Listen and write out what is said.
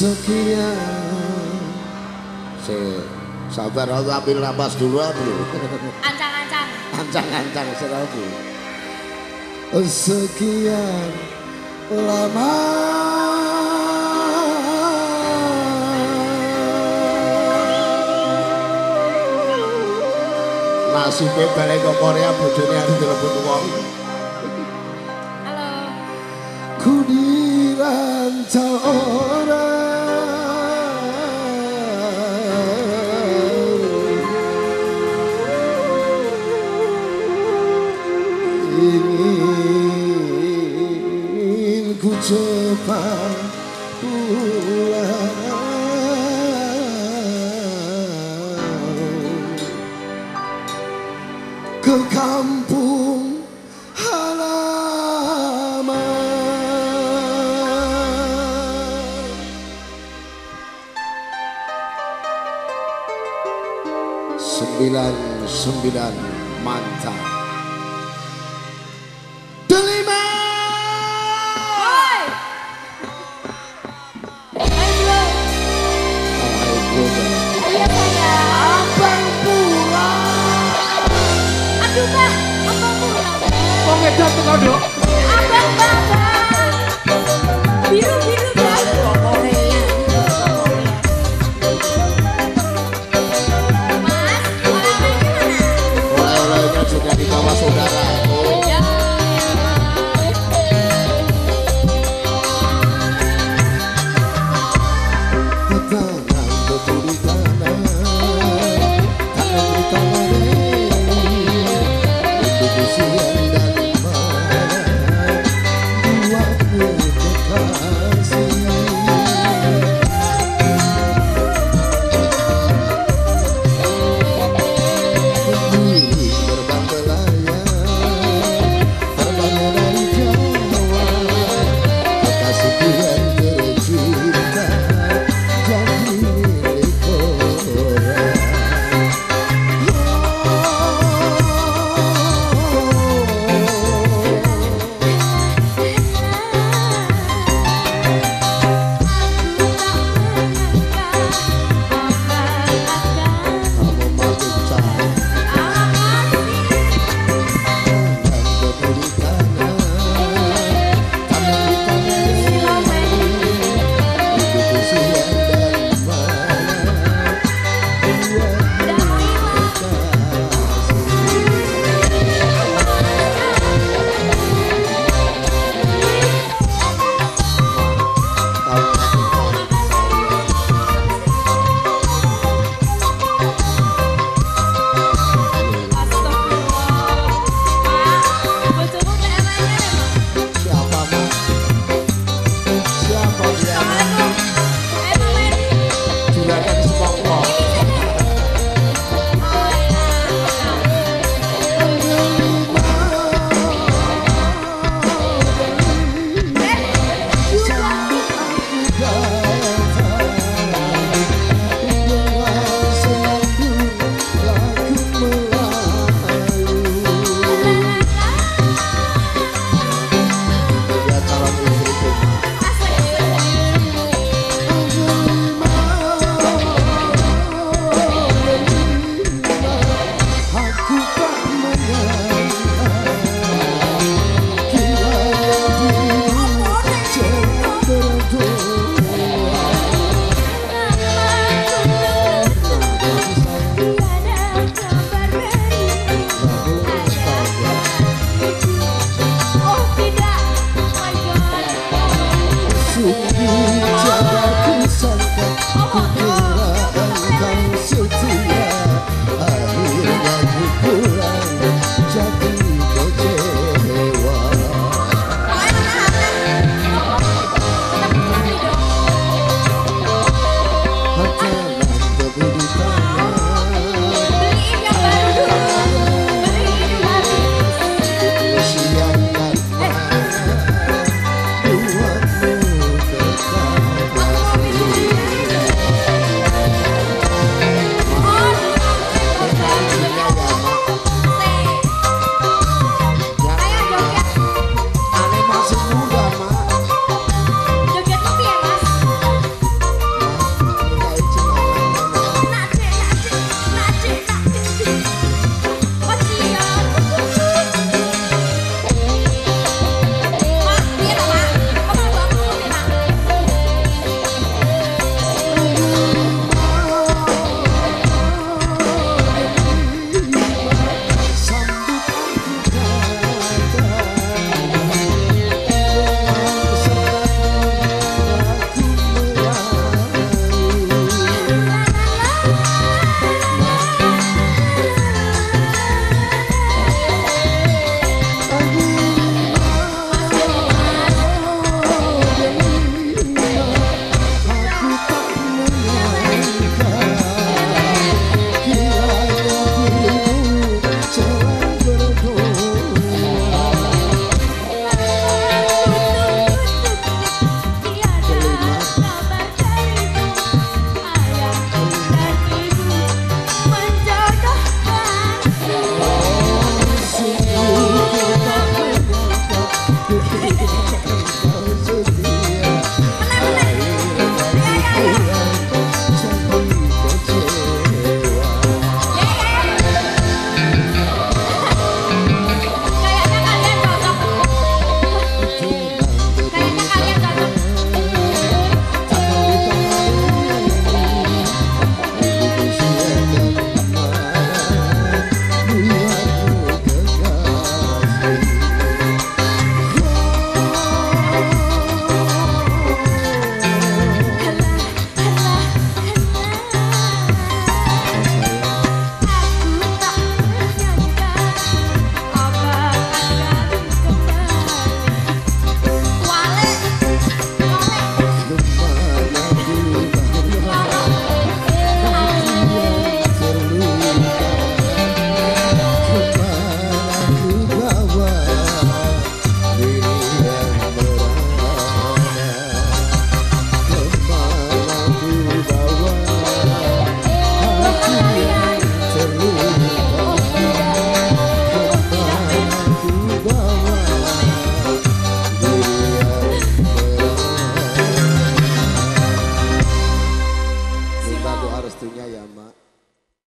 sekian Si sabar aku ambil napas dulu aku. Ancang-ancang. Ancang-ancang serabu. Sekian lama Nasibnya balik ke Korea bojone harus dilebut wong. Halo. ku dirancang orang ingin ku cepat pulang ke kampung halaman Sembilan sembilan mantap. Pulang Aduh bah, apa pulang?